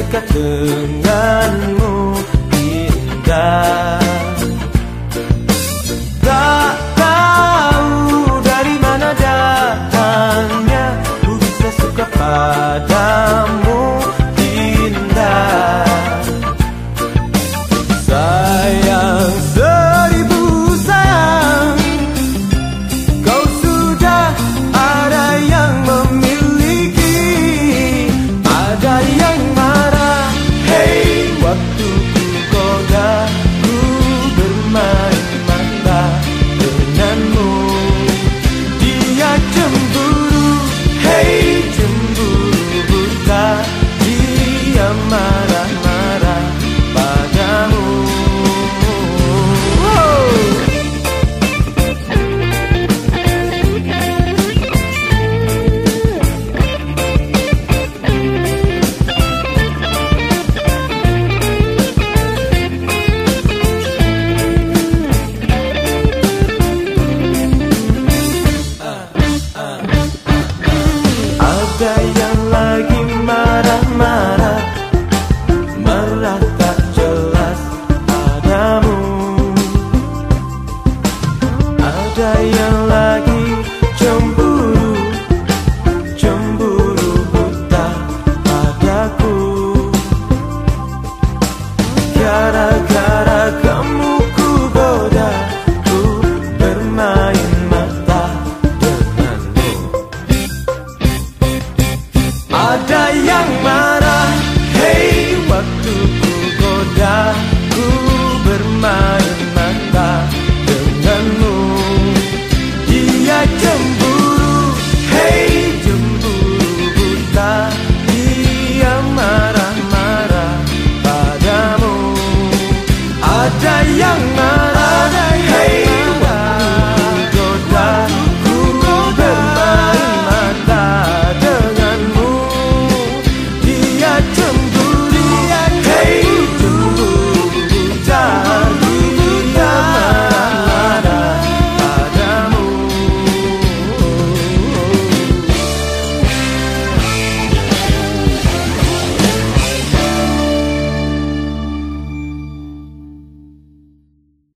dekat denganmu indah. Tak tahu dari mana datangnya ku bisa suka padamu lagi jumpa